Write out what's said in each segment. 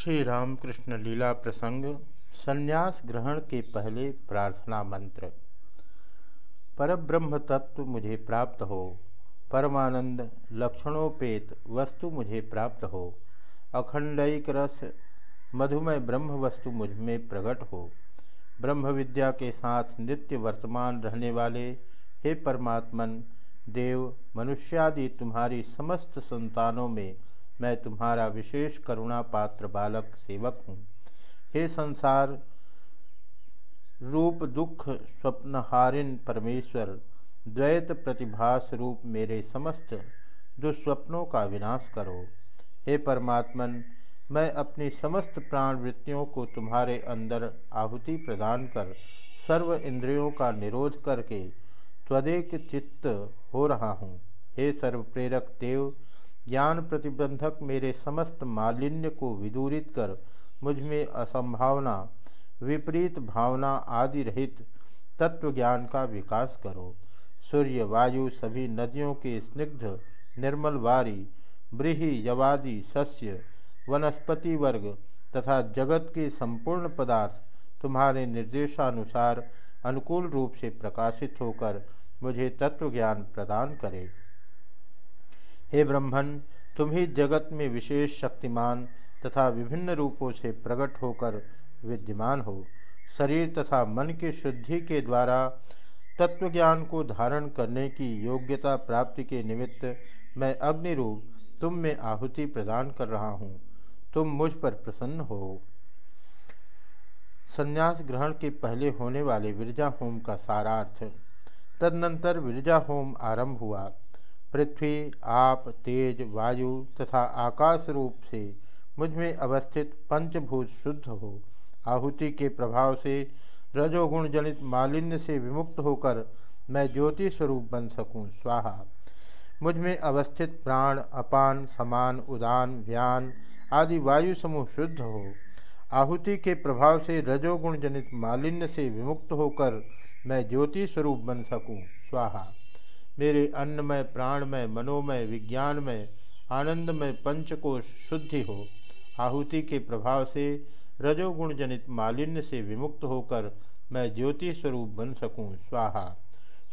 श्री रामकृष्ण लीला प्रसंग, संन्यास ग्रहण के पहले प्रार्थना मंत्र। परब्रह्म तत्व मुझे प्राप्त हो, परमानंद लक्षणोपेत वस्तु मुझे प्राप्त हो, अखंडयिक रस मधुमय ब्रह्म वस्तु मुझमें प्रकट हो। ब्रह्म विद्या के साथ नित्य वर्तमान रहने वाले, हे परमात्मन, देव, मनुष्यादि तुम्हारी समस्त संतानों में मैं तुम्हारा विशेष करुणा पात्र बालक सेवक हूँ। हे संसार, रूप दुख स्वप्नहारिन परमेश्वर, द्वैत प्रतिभास रूप मेरे समस्त दुस्वप्नों का विनाश करो। हे परमात्मन, मैं अपनी समस्त प्राण वृत्तियों को तुम्हारे अंदर आहुति प्रदान कर सर्व इंद्रियों का निरोध करके त्वदेक चित्त हो रहा हूँ। हे सर्व प्रेरक देव ज्ञान प्रतिबंधक मेरे समस्त मालिन्य को विदूरित कर मुझमें असंभावना, विपरीत भावना आदि रहित तत्व ज्ञान का विकास करो। सूर्य, वायु सभी नदियों के स्निग्ध, निर्मल वारी, ब्रीही, यवादि, सस्य, वनस्पति वर्ग तथा जगत के संपूर्ण पदार्थ तुम्हारे निर्देशानुसार अनुकूल रूप से प्रकाशित होकर मुझे तत्व ज्ञान प्रदान करे। हे ब्रह्मण तुम ही जगत में विशेष शक्तिमान तथा विभिन्न रूपों से प्रकट होकर विद्यमान हो। शरीर तथा मन की शुद्धि के द्वारा तत्वज्ञान को धारण करने की योग्यता प्राप्ति के निमित्त मैं अग्नि रूप तुम में आहुति प्रदान कर रहा हूँ। तुम मुझ पर प्रसन्न हो। संन्यास ग्रहण के पहले होने वाले विरजा होम का सारार्थ। तदनंतर विरजा होम आरंभ हुआ। पृथ्वी, आप, तेज, वायु तथा आकाश रूप से मुझमें अवस्थित पंचभूत शुद्ध हो। आहुति के प्रभाव से रजोगुण जनित मालिन्य से विमुक्त होकर मैं ज्योति स्वरूप बन सकूँ। स्वाहा। मुझमें अवस्थित प्राण, अपान, समान, उदान, व्यान आदि वायु समूह शुद्ध हो। आहुति के प्रभाव से रजोगुण जनित मालिन्य से विमुक्त होकर मैं ज्योति स्वरूप बन सकूँ। स्वाहा। मेरे अन्नमय, प्राणमय, मनोमय, विज्ञानमय, आनंदमय पंचकोश शुद्धि हो। आहुति के प्रभाव से रजोगुण जनित मालिन्य से विमुक्त होकर मैं ज्योति स्वरूप बन सकूँ, स्वाहा।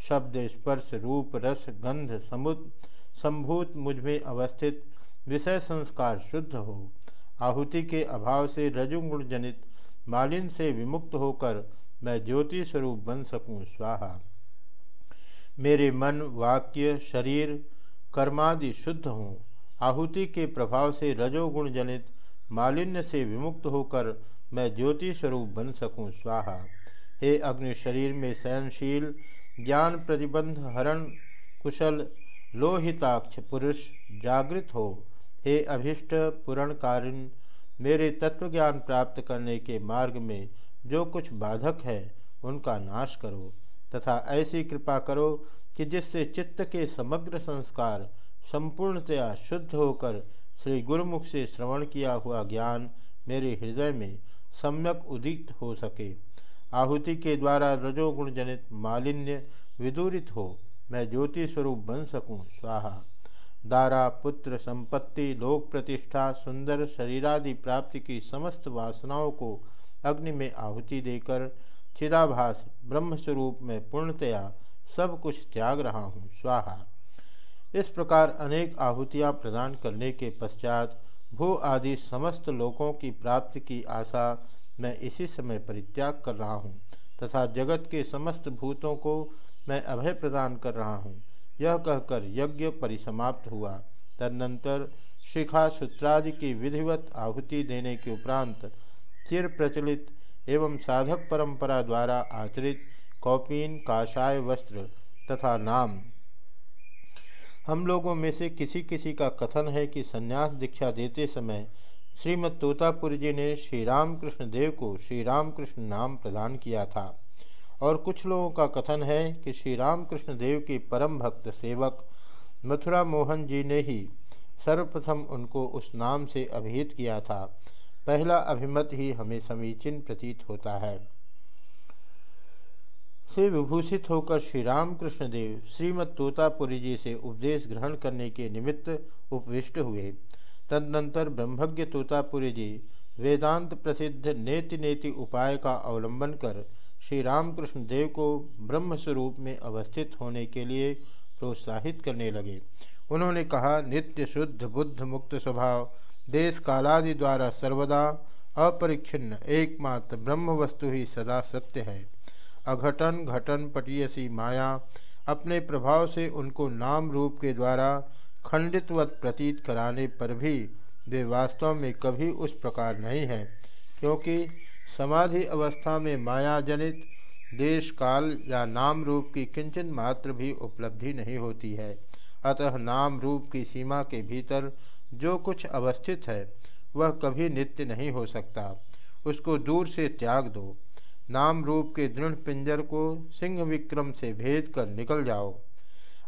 शब्द, स्पर्श, रूप, रस, गंध, समुद, संभूत मुझमें अवस्थित विषय संस्कार शुद्ध हो। आहुति के अभाव से रजोगुण जनित मालिन्य से विमुक्त होकर मैं ज्योति स्वरूप बन सकूँ, स्वाहा। मेरे मन, वाक्य, शरीर, कर्मादि शुद्ध हों। आहुति के प्रभाव से रजोगुण जनित, मालिन्य से विमुक्त होकर मैं ज्योति स्वरूप बन सकूँ, स्वाहा। हे अग्नि, शरीर में सहनशील, ज्ञान प्रतिबंध, हरण, कुशल, लोहिताक्ष पुरुष जागृत हो। हे अभिष्ट पुरणकारिण मेरे तत्वज्ञान प्राप्त करने के मार्ग में जो कुछ बाधक है, उनका नाश करो। तथा ऐसी कृपा करो कि जिससे चित्त के समग्र संस्कार संपूर्णतया शुद्ध होकर श्री गुरुमुख से श्रवण किया हुआ ज्ञान मेरे हृदय में सम्यक उदित हो सके। आहुति के द्वारा रजोगुण जनित मालिन्य विदूरित हो, मैं ज्योति स्वरूप बन सकूँ, स्वाहा। दारा पुत्र संपत्ति, लोक प्रतिष्ठा, सुंदर शरीरादि प्राप्ति की समस्त वासनाओं को अग्नि में आहुति देकर चिदाभास ब्रह्मस्वरूप में पूर्णतया सब कुछ त्याग रहा हूँ, स्वाहा। इस प्रकार अनेक आहुतियाँ प्रदान करने के पश्चात भू आदि समस्त लोकों की प्राप्ति की आशा मैं इसी समय परित्याग कर रहा हूँ, तथा जगत के समस्त भूतों को मैं अभय प्रदान कर रहा हूँ। यह कहकर यज्ञ परिसमाप्त हुआ। तदनंतर शिखा सूत्रादि की विधिवत आहुति देने के उपरांत चिर प्रचलित एवं साधक परंपरा द्वारा आचरित कौपीन, काशाय वस्त्र तथा नाम। हम लोगों में से किसी किसी का कथन है कि संन्यास दीक्षा देते समय श्रीमद तोतापुर जी ने श्री रामकृष्ण देव को श्री रामकृष्ण नाम प्रदान किया था। और कुछ लोगों का कथन है कि श्री रामकृष्ण देव के परम भक्त सेवक मथुरा मोहन जी ने ही सर्वप्रथम उनको उस नाम से अभिहित किया था। पहला अभिमत ही हमें समीचीन प्रतीत होता है। से विभूषित होकर श्री रामकृष्ण देव श्रीमद तोतापुरी जी से उपदेश ग्रहण करने के निमित्त उपविष्ट हुए। तदनंतर ब्रह्मज्ञ तोतापुरी जी वेदांत प्रसिद्ध नेति नेति उपाय का अवलंबन कर श्री रामकृष्ण देव को ब्रह्म स्वरूप में अवस्थित होने के लिए प्रोत्साहित करने लगे। उन्होंने कहा, नित्य शुद्ध बुद्ध मुक्त स्वभाव देश कालादि द्वारा सर्वदा अपरिच्छिन्न, एकमात्र ब्रह्म वस्तु ही सदा सत्य है। अघटन, घटन, पटियसी माया, अपने प्रभाव से उनको नाम रूप के द्वारा खंडितवत प्रतीत कराने पर भी वे वास्तव में कभी उस प्रकार नहीं हैं, क्योंकि समाधि अवस्था में माया जनित देश काल या नाम रूप की किंचन मात्र भी उपलब्धि नहीं होती है। अतः नाम रूप की सीमा के भीतर जो कुछ अवस्थित है, वह कभी नित्य नहीं हो सकता। उसको दूर से त्याग दो। नाम रूप के दृढ़ पिंजर को सिंह विक्रम से भेज कर निकल जाओ।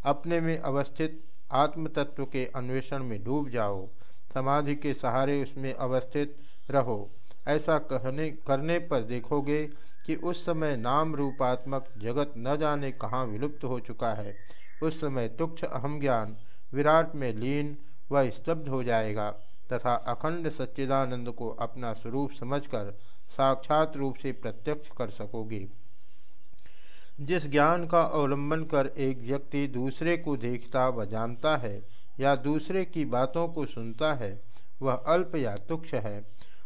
अपने में अवस्थित आत्म तत्व के अन्वेषण में डूब जाओ। समाधि के सहारे उसमें अवस्थित रहो। ऐसा कहने, करने पर देखोगे कि उस समय नाम रूपात्मक जगत न जाने कहाँ विलुप्त हो चुका है। उस समय तुक्ष अहम ज्ञान विराट में लीन व स्तब्ध हो जाएगा तथा अखंड सच्चिदानंद को अपना स्वरूप समझकर साक्षात रूप से प्रत्यक्ष कर सकोगे। जिस ज्ञान का अवलंबन कर एक व्यक्ति दूसरे को देखता व जानता है या दूसरे की बातों को सुनता है, वह अल्प या तुक्ष है,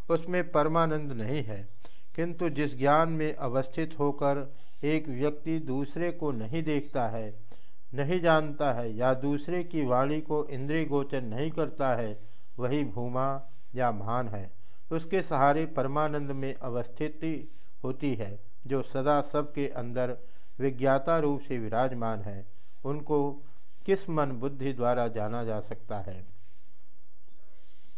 उसमें परमानंद नहीं है। किंतु जिस ज्ञान में अवस्थित होकर एक व्यक्ति दूसरे को नहीं देखता है नहीं जानता है या दूसरे की वाणी को इंद्रिय गोचर नहीं करता है, वही भूमा या महान है। उसके सहारे परमानंद में अवस्थिति होती है, जो सदा सबके अंदर विज्ञाता रूप से विराजमान है। उनको किस मन बुद्धि द्वारा जाना जा सकता है?